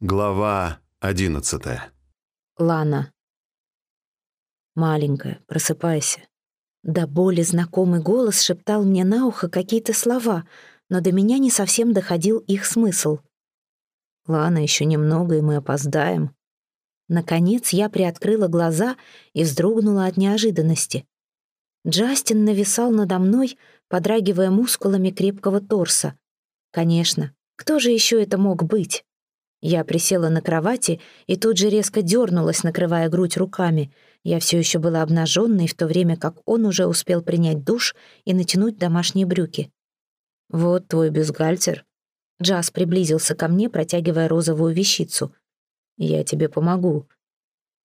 Глава одиннадцатая. Лана. «Маленькая, просыпайся». До боли знакомый голос шептал мне на ухо какие-то слова, но до меня не совсем доходил их смысл. «Лана, еще немного, и мы опоздаем». Наконец я приоткрыла глаза и вздрогнула от неожиданности. Джастин нависал надо мной, подрагивая мускулами крепкого торса. Конечно, кто же еще это мог быть? Я присела на кровати и тут же резко дернулась, накрывая грудь руками. Я все еще была обнаженной, в то время как он уже успел принять душ и натянуть домашние брюки. «Вот твой бюстгальтер». Джаз приблизился ко мне, протягивая розовую вещицу. «Я тебе помогу».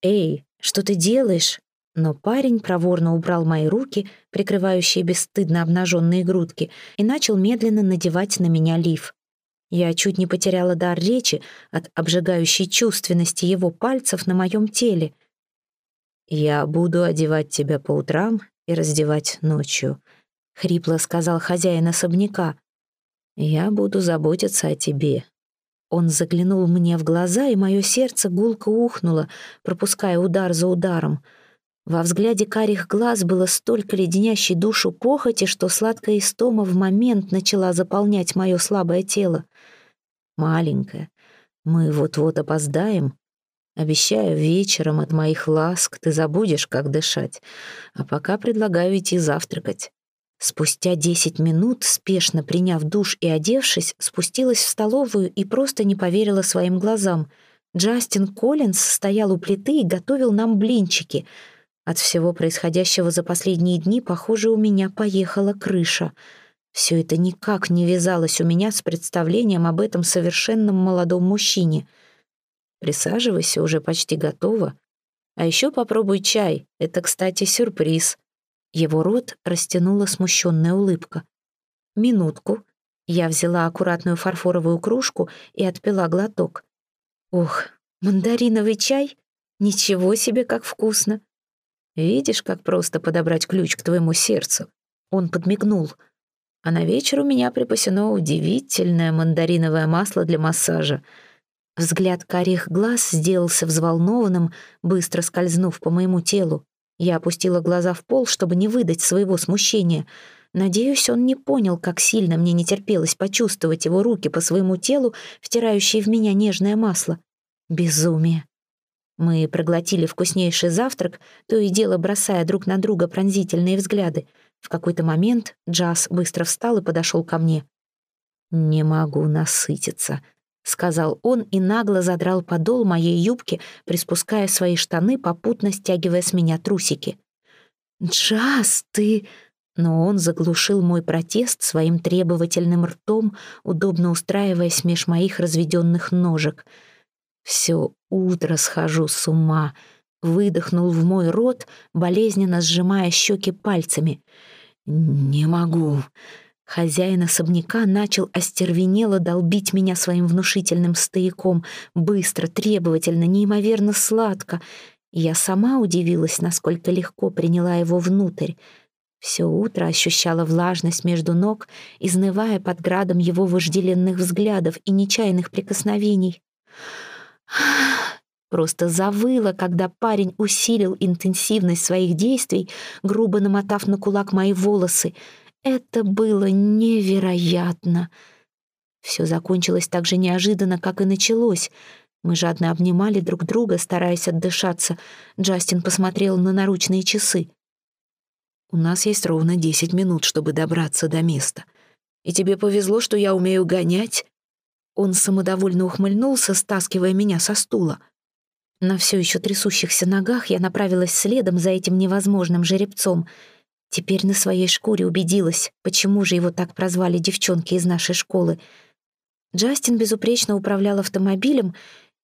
«Эй, что ты делаешь?» Но парень проворно убрал мои руки, прикрывающие бесстыдно обнаженные грудки, и начал медленно надевать на меня лиф. Я чуть не потеряла дар речи от обжигающей чувственности его пальцев на моем теле. «Я буду одевать тебя по утрам и раздевать ночью», — хрипло сказал хозяин особняка. «Я буду заботиться о тебе». Он заглянул мне в глаза, и мое сердце гулко ухнуло, пропуская удар за ударом — во взгляде карих глаз было столько леденящей душу похоти, что сладкая истома в момент начала заполнять мое слабое тело. «Маленькая, мы вот-вот опоздаем. Обещаю, вечером от моих ласк ты забудешь, как дышать. А пока предлагаю идти завтракать». Спустя десять минут, спешно приняв душ и одевшись, спустилась в столовую и просто не поверила своим глазам. Джастин Коллинз стоял у плиты и готовил нам блинчики — от всего происходящего за последние дни, похоже, у меня поехала крыша. Все это никак не вязалось у меня с представлением об этом совершенном молодом мужчине. Присаживайся, уже почти готово. А еще попробуй чай. Это, кстати, сюрприз. Его рот растянула смущенная улыбка. Минутку. Я взяла аккуратную фарфоровую кружку и отпила глоток. Ох, мандариновый чай? Ничего себе, как вкусно. Видишь, как просто подобрать ключ к твоему сердцу?» Он подмигнул. «А на вечер у меня припасено удивительное мандариновое масло для массажа». Взгляд карих глаз сделался взволнованным, быстро скользнув по моему телу. Я опустила глаза в пол, чтобы не выдать своего смущения. Надеюсь, он не понял, как сильно мне не терпелось почувствовать его руки по своему телу, втирающие в меня нежное масло. Безумие. Мы проглотили вкуснейший завтрак, то и дело бросая друг на друга пронзительные взгляды. В какой-то момент Джаз быстро встал и подошел ко мне. «Не могу насытиться», — сказал он и нагло задрал подол моей юбки, приспуская свои штаны, попутно стягивая с меня трусики. «Джаз, ты...» Но он заглушил мой протест своим требовательным ртом, удобно устраиваясь меж моих разведенных ножек — все утро схожу с ума. Выдохнул в мой рот, болезненно сжимая щеки пальцами. «Не могу». Хозяин особняка начал остервенело долбить меня своим внушительным стояком, быстро, требовательно, неимоверно сладко. Я сама удивилась, насколько легко приняла его внутрь. Все утро ощущала влажность между ног, изнывая под градом его вожделенных взглядов и нечаянных прикосновений. Просто завыла, когда парень усилил интенсивность своих действий, грубо намотав на кулак мои волосы. Это было невероятно. Все закончилось так же неожиданно, как и началось. Мы жадно обнимали друг друга, стараясь отдышаться. Джастин посмотрел на наручные часы. «У нас есть ровно десять минут, чтобы добраться до места. И тебе повезло, что я умею гонять он самодовольно ухмыльнулся, стаскивая меня со стула. На все еще трясущихся ногах я направилась следом за этим невозможным жеребцом. Теперь на своей шкуре убедилась, почему же его так прозвали девчонки из нашей школы. Джастин безупречно управлял автомобилем,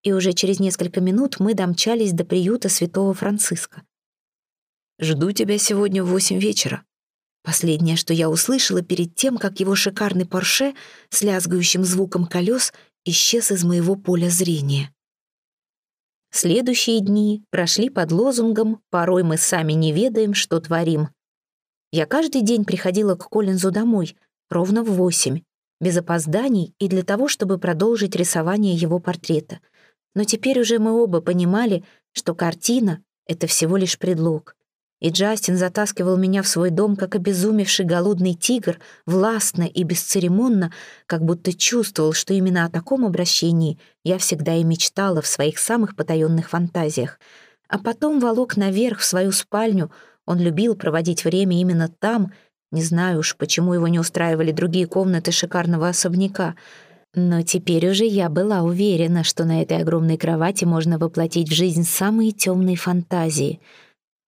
и уже через несколько минут мы домчались до приюта святого Франциска. «Жду тебя сегодня в восемь вечера», Последнее, что я услышала перед тем, как его шикарный Порше с лязгающим звуком колес исчез из моего поля зрения. Следующие дни прошли под лозунгом «Порой мы сами не ведаем, что творим». Я каждый день приходила к Коллинзу домой, ровно в восемь, без опозданий и для того, чтобы продолжить рисование его портрета — Но теперь уже мы оба понимали, что картина — это всего лишь предлог. И Джастин затаскивал меня в свой дом, как обезумевший голодный тигр, властно и бесцеремонно, как будто чувствовал, что именно о таком обращении я всегда и мечтала в своих самых потаенных фантазиях. А потом волок наверх в свою спальню. Он любил проводить время именно там. Не знаю уж, почему его не устраивали другие комнаты шикарного особняка. Но теперь уже я была уверена, что на этой огромной кровати можно воплотить в жизнь самые темные фантазии —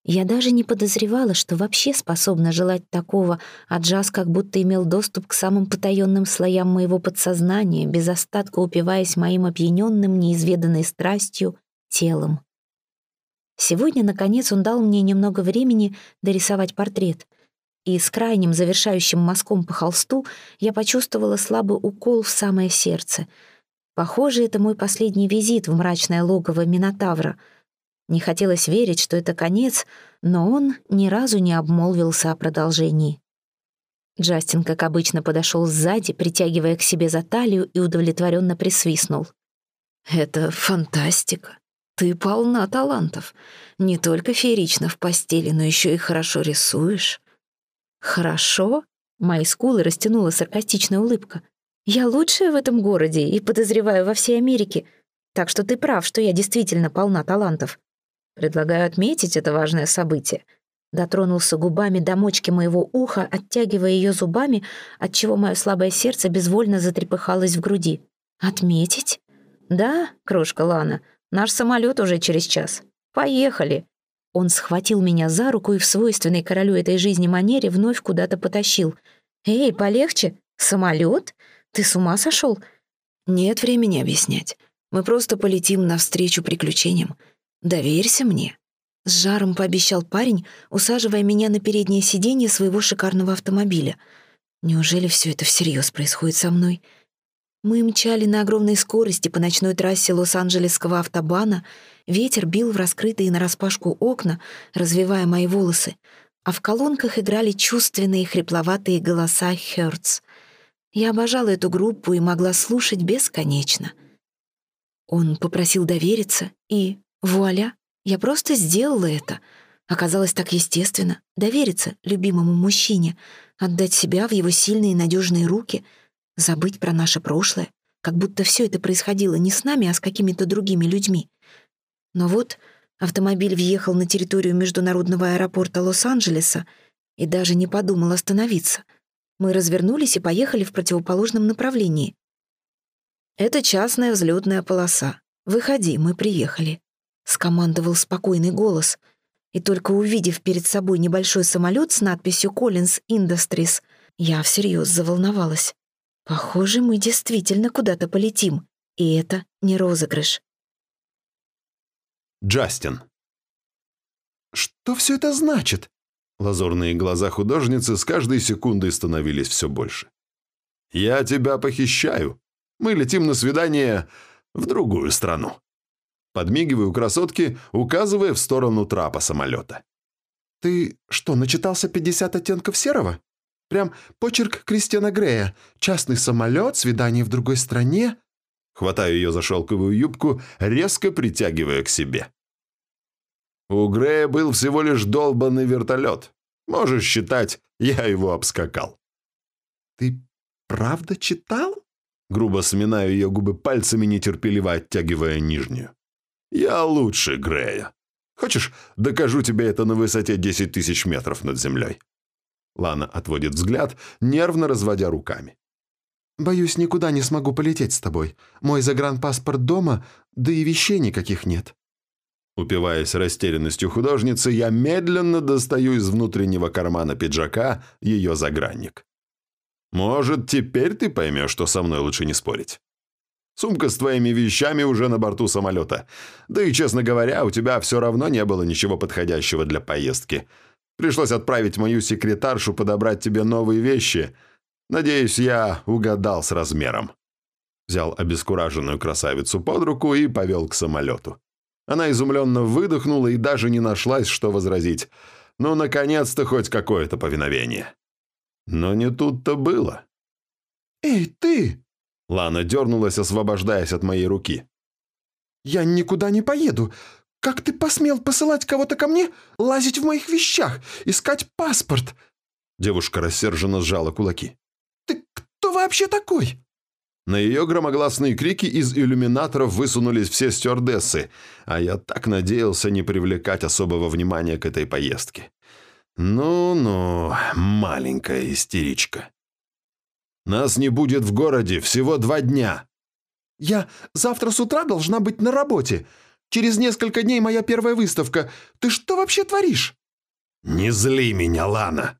я даже не подозревала, что вообще способна желать такого, а Джаз как будто имел доступ к самым потаенным слоям моего подсознания, без остатка упиваясь моим опьяненным, неизведанной страстью, телом. Сегодня, наконец, он дал мне немного времени дорисовать портрет. И с крайним завершающим мазком по холсту я почувствовала слабый укол в самое сердце. Похоже, это мой последний визит в мрачное логово Минотавра — не хотелось верить, что это конец, но он ни разу не обмолвился о продолжении. Джастин, как обычно, подошел сзади, притягивая к себе за талию и удовлетворенно присвистнул. «Это фантастика. Ты полна талантов. Не только феерично в постели, но еще и хорошо рисуешь». «Хорошо?» — мои скулы растянула саркастичная улыбка. «Я лучшая в этом городе и подозреваю во всей Америке. Так что ты прав, что я действительно полна талантов. Предлагаю отметить это важное событие. Дотронулся губами до мочки моего уха, оттягивая ее зубами, отчего мое слабое сердце безвольно затрепыхалось в груди. «Отметить?» «Да, крошка Лана, наш самолет уже через час. Поехали!» Он схватил меня за руку и в свойственной королю этой жизни манере вновь куда-то потащил. «Эй, полегче! Самолет? Ты с ума сошел?» «Нет времени объяснять. Мы просто полетим навстречу приключениям. «Доверься мне», — с жаром пообещал парень, усаживая меня на переднее сиденье своего шикарного автомобиля. «Неужели все это всерьез происходит со мной?» Мы мчали на огромной скорости по ночной трассе Лос-Анджелесского автобана, ветер бил в раскрытые нараспашку окна, развивая мои волосы, а в колонках играли чувственные хрипловатые голоса Хёртс. Я обожала эту группу и могла слушать бесконечно. Он попросил довериться, и Вуаля, я просто сделала это. Оказалось так естественно довериться любимому мужчине, отдать себя в его сильные и надежные руки, забыть про наше прошлое, как будто все это происходило не с нами, а с какими-то другими людьми. Но вот автомобиль въехал на территорию международного аэропорта Лос-Анджелеса и даже не подумал остановиться. Мы развернулись и поехали в противоположном направлении. «Это частная взлетная полоса. Выходи, мы приехали», — скомандовал спокойный голос. И только увидев перед собой небольшой самолет с надписью «Collins Industries», я всерьез заволновалась. Похоже, мы действительно куда-то полетим, и это не розыгрыш. Джастин. «Что все это значит?» Лазурные глаза художницы с каждой секундой становились все больше. «Я тебя похищаю. Мы летим на свидание в другую страну». Подмигиваю красотке, указывая в сторону трапа самолета. «Ты что, начитался 50 оттенков серого? Прям почерк Кристиана Грея. Частный самолет, свидание в другой стране». Хватаю ее за шелковую юбку, резко притягивая к себе. У Грея был всего лишь долбанный вертолет. Можешь считать, я его обскакал. «Ты правда читал?» Грубо сминаю ее губы пальцами, нетерпеливо оттягивая нижнюю. «Я лучше Грея. Хочешь, докажу тебе это на высоте 10 тысяч метров над землей?» Лана отводит взгляд, нервно разводя руками. «Боюсь, никуда не смогу полететь с тобой. Мой загранпаспорт дома, да и вещей никаких нет». Упиваясь растерянностью художницы, я медленно достаю из внутреннего кармана пиджака ее загранник. «Может, теперь ты поймешь, что со мной лучше не спорить?» Сумка с твоими вещами уже на борту самолета. Да и, честно говоря, у тебя все равно не было ничего подходящего для поездки. Пришлось отправить мою секретаршу подобрать тебе новые вещи. Надеюсь, я угадал с размером». Взял обескураженную красавицу под руку и повел к самолету. Она изумленно выдохнула и даже не нашлась, что возразить. Ну, наконец-то хоть какое-то повиновение. Но не тут-то было. «Эй, ты!» Лана дернулась, освобождаясь от моей руки. «Я никуда не поеду. Как ты посмел посылать кого-то ко мне, лазить в моих вещах, искать паспорт?» Девушка рассерженно сжала кулаки. «Ты кто вообще такой?» На ее громогласные крики из иллюминаторов высунулись все стюардессы, а я так надеялся не привлекать особого внимания к этой поездке. Ну-ну, маленькая истеричка. Нас не будет в городе всего два дня. Я завтра с утра должна быть на работе. Через несколько дней моя первая выставка. Ты что вообще творишь? Не зли меня, Лана.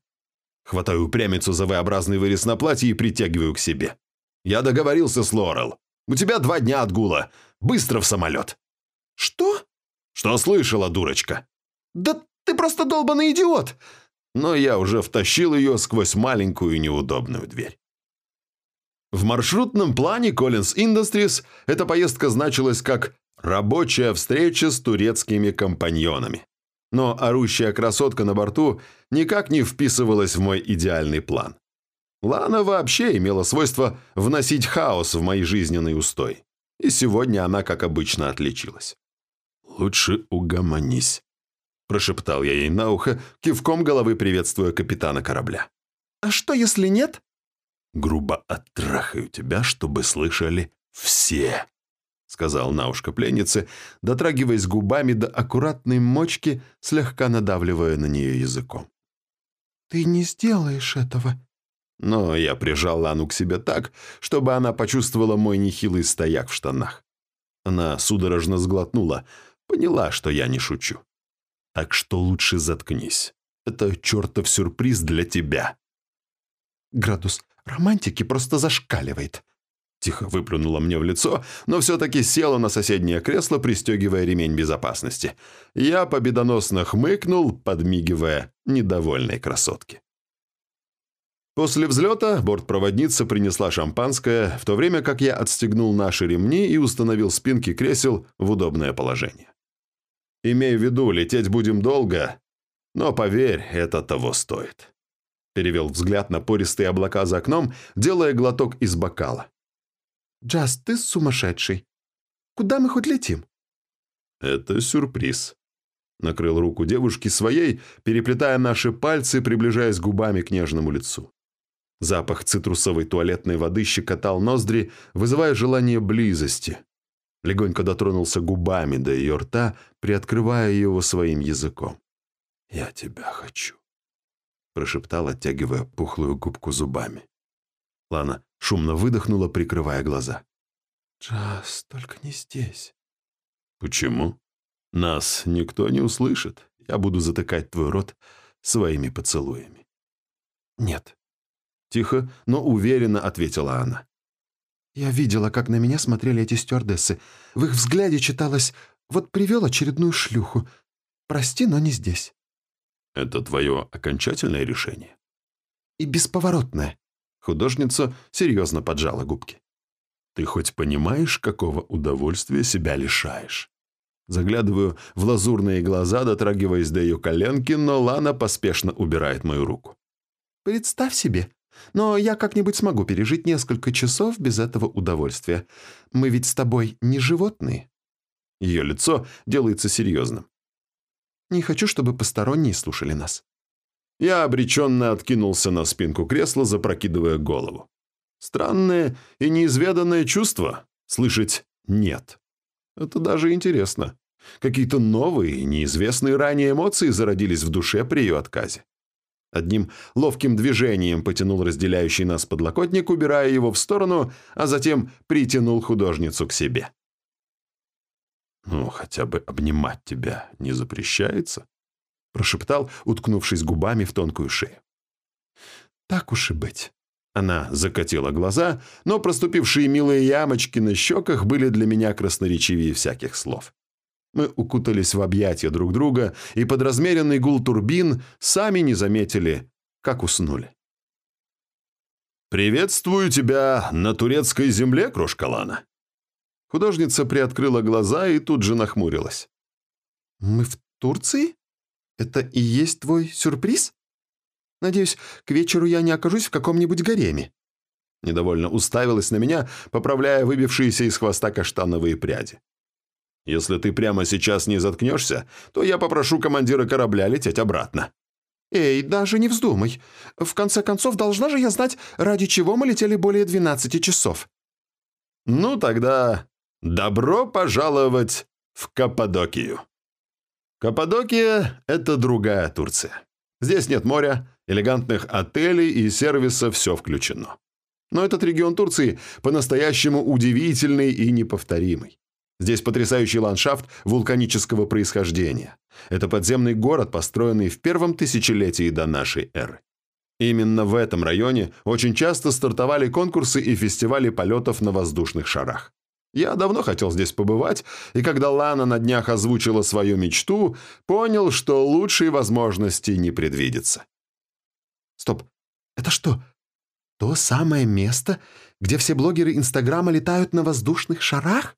Хватаю упрямицу за V-образный вырез на платье и притягиваю к себе. Я договорился с Лорел. У тебя два дня отгула. Быстро в самолет. Что? Что слышала, дурочка? Да ты просто долбанный идиот. Но я уже втащил ее сквозь маленькую неудобную дверь. В маршрутном плане Collins Industries эта поездка значилась как «рабочая встреча с турецкими компаньонами». Но орущая красотка на борту никак не вписывалась в мой идеальный план. Лана вообще имела свойство вносить хаос в мои жизненный устой. И сегодня она, как обычно, отличилась. «Лучше угомонись», – прошептал я ей на ухо, кивком головы приветствуя капитана корабля. «А что, если нет?» Грубо оттрахаю тебя, чтобы слышали все», — сказал на ушко пленнице, дотрагиваясь губами до аккуратной мочки, слегка надавливая на нее языком. «Ты не сделаешь этого». Но я прижал Лану к себе так, чтобы она почувствовала мой нехилый стояк в штанах. Она судорожно сглотнула, поняла, что я не шучу. «Так что лучше заткнись. Это чертов сюрприз для тебя». Градус Романтики просто зашкаливает». Тихо выплюнула мне в лицо, но все-таки села на соседнее кресло, пристегивая ремень безопасности. Я победоносно хмыкнул, подмигивая недовольной красотке. После взлета бортпроводница принесла шампанское, в то время как я отстегнул наши ремни и установил спинки кресел в удобное положение. Имей в виду, лететь будем долго, но поверь, это того стоит. Перевел взгляд на пористые облака за окном, делая глоток из бокала. «Джаз, ты сумасшедший. Куда мы хоть летим?» «Это сюрприз». Накрыл руку девушки своей, переплетая наши пальцы, приближаясь губами к нежному лицу. Запах цитрусовой туалетной воды щекотал ноздри, вызывая желание близости. Легонько дотронулся губами до ее рта, приоткрывая его своим языком. «Я тебя хочу» прошептал, оттягивая пухлую губку зубами. Лана шумно выдохнула, прикрывая глаза. «Джаз, только не здесь». «Почему? Нас никто не услышит. Я буду затыкать твой рот своими поцелуями». «Нет». Тихо, но уверенно ответила она. «Я видела, как на меня смотрели эти стюардессы. В их взгляде читалось «Вот привел очередную шлюху. Прости, но не здесь». Это твое окончательное решение? И бесповоротное. Художница серьезно поджала губки. Ты хоть понимаешь, какого удовольствия себя лишаешь? Заглядываю в лазурные глаза, дотрагиваясь до ее коленки, но Лана поспешно убирает мою руку. «Представь себе. Но я как-нибудь смогу пережить несколько часов без этого удовольствия. Мы ведь с тобой не животные». Ее лицо делается серьезным. Не хочу, чтобы посторонние слушали нас». Я обреченно откинулся на спинку кресла, запрокидывая голову. Странное и неизведанное чувство — слышать «нет». Это даже интересно. Какие-то новые, неизвестные ранее эмоции зародились в душе при ее отказе. Одним ловким движением потянул разделяющий нас подлокотник, убирая его в сторону, а затем притянул художницу к себе. «Ну, хотя бы обнимать тебя не запрещается?» прошептал, уткнувшись губами в тонкую шею. «Так уж и быть». Она закатила глаза, но проступившие милые ямочки на щеках были для меня красноречивее всяких слов. Мы укутались в объятия друг друга, и под размеренный гул турбин сами не заметили, как уснули. «Приветствую тебя на турецкой земле, крошка Лана», Художница приоткрыла глаза и тут же нахмурилась. «Мы в Турции? Это и есть твой сюрприз? Надеюсь, к вечеру я не окажусь в каком-нибудь гареме». Недовольно уставилась на меня, поправляя выбившиеся из хвоста каштановые пряди. Если ты прямо сейчас не заткнешься, то я попрошу командира корабля лететь обратно». «Эй, даже не вздумай. В конце концов, должна же я знать, ради чего мы летели более 12 часов». «Ну тогда добро пожаловать в Каппадокию». Каппадокия – это другая Турция. Здесь нет моря, элегантных отелей и сервиса все включено. Но этот регион Турции по-настоящему удивительный и неповторимый. Здесь потрясающий ландшафт вулканического происхождения. Это подземный город, построенный в первом тысячелетии до нашей эры. Именно в этом районе очень часто стартовали конкурсы и фестивали полетов на воздушных шарах. Я давно хотел здесь побывать, и когда Лана на днях озвучила свою мечту, понял, что лучшей возможности не предвидится. «Стоп, это что, то самое место, где все блогеры Инстаграма летают на воздушных шарах?»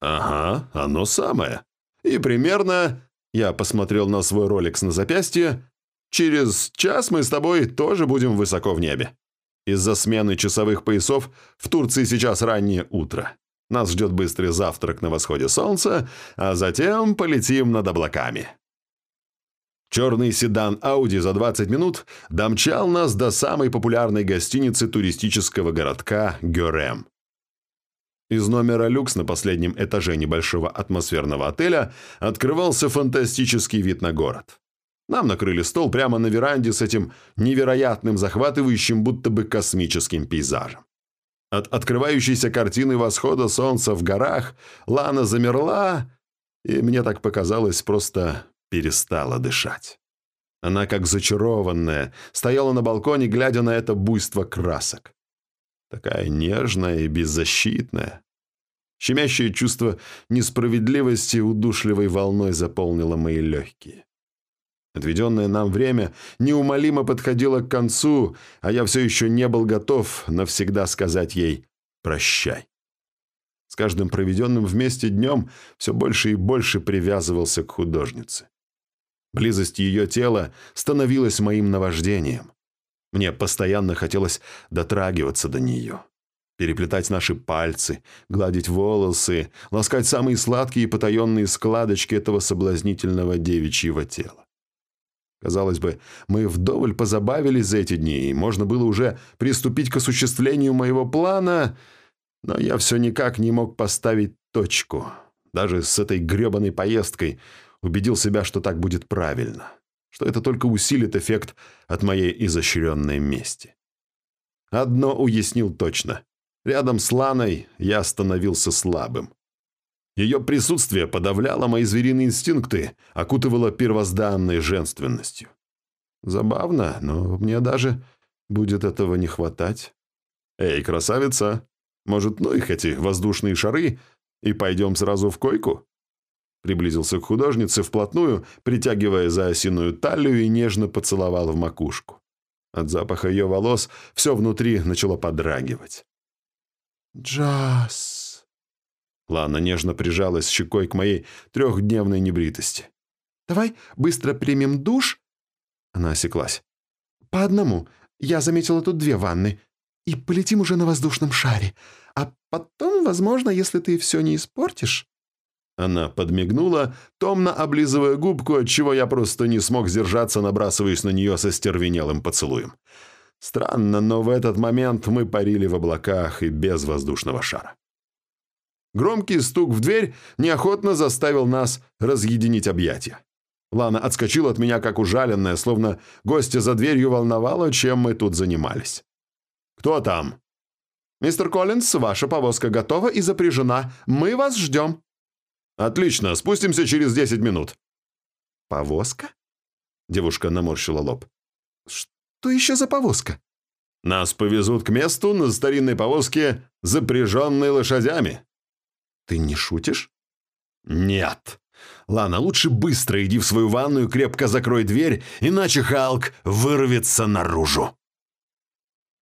«Ага, оно самое. И примерно...» Я посмотрел на свой роликс на запястье. «Через час мы с тобой тоже будем высоко в небе. Из-за смены часовых поясов в Турции сейчас раннее утро. Нас ждет быстрый завтрак на восходе солнца, а затем полетим над облаками». Черный седан Audi за 20 минут домчал нас до самой популярной гостиницы туристического городка Гюрем. Из номера люкс на последнем этаже небольшого атмосферного отеля открывался фантастический вид на город. Нам накрыли стол прямо на веранде с этим невероятным, захватывающим, будто бы космическим пейзажем. От открывающейся картины восхода солнца в горах Лана замерла, и мне так показалось, просто перестала дышать. Она, как зачарованная, стояла на балконе, глядя на это буйство красок. Такая нежная и беззащитная. Щемящее чувство несправедливости удушливой волной заполнило мои легкие. Отведенное нам время неумолимо подходило к концу, а я все еще не был готов навсегда сказать ей «прощай». С каждым проведенным вместе днем все больше и больше привязывался к художнице. Близость ее тела становилась моим наваждением. Мне постоянно хотелось дотрагиваться до нее. Переплетать наши пальцы, гладить волосы, ласкать самые сладкие и потаенные складочки этого соблазнительного девичьего тела. Казалось бы, мы вдоволь позабавились за эти дни, и можно было уже приступить к осуществлению моего плана, но я все никак не мог поставить точку. Даже с этой гребаной поездкой убедил себя, что так будет правильно что это только усилит эффект от моей изощренной мести. Одно уяснил точно. Рядом с Ланой я становился слабым. Ее присутствие подавляло мои звериные инстинкты, окутывало первозданной женственностью. Забавно, но мне даже будет этого не хватать. «Эй, красавица, может, ну их эти воздушные шары, и пойдем сразу в койку?» Приблизился к художнице вплотную, притягивая за осиную талию и нежно поцеловал в макушку. От запаха ее волос все внутри начало подрагивать. «Джаз!» Лана нежно прижалась щекой к моей трехдневной небритости. «Давай быстро примем душ?» Она осеклась. «По одному. Я заметила тут две ванны. И полетим уже на воздушном шаре. А потом, возможно, если ты все не испортишь...» Она подмигнула, томно облизывая губку, отчего я просто не смог сдержаться, набрасываясь на нее со стервенелым поцелуем. Странно, но в этот момент мы парили в облаках и без воздушного шара. Громкий стук в дверь неохотно заставил нас разъединить объятия. Лана отскочила от меня, как ужаленная, словно гостя за дверью волновало, чем мы тут занимались. «Кто там?» «Мистер Коллинз, ваша повозка готова и запряжена. Мы вас ждем». «Отлично, спустимся через десять минут». «Повозка?» Девушка наморщила лоб. «Что еще за повозка?» «Нас повезут к месту на старинной повозке, запряженной лошадями». «Ты не шутишь?» «Нет. Лана, лучше быстро иди в свою ванную, крепко закрой дверь, иначе Халк вырвется наружу».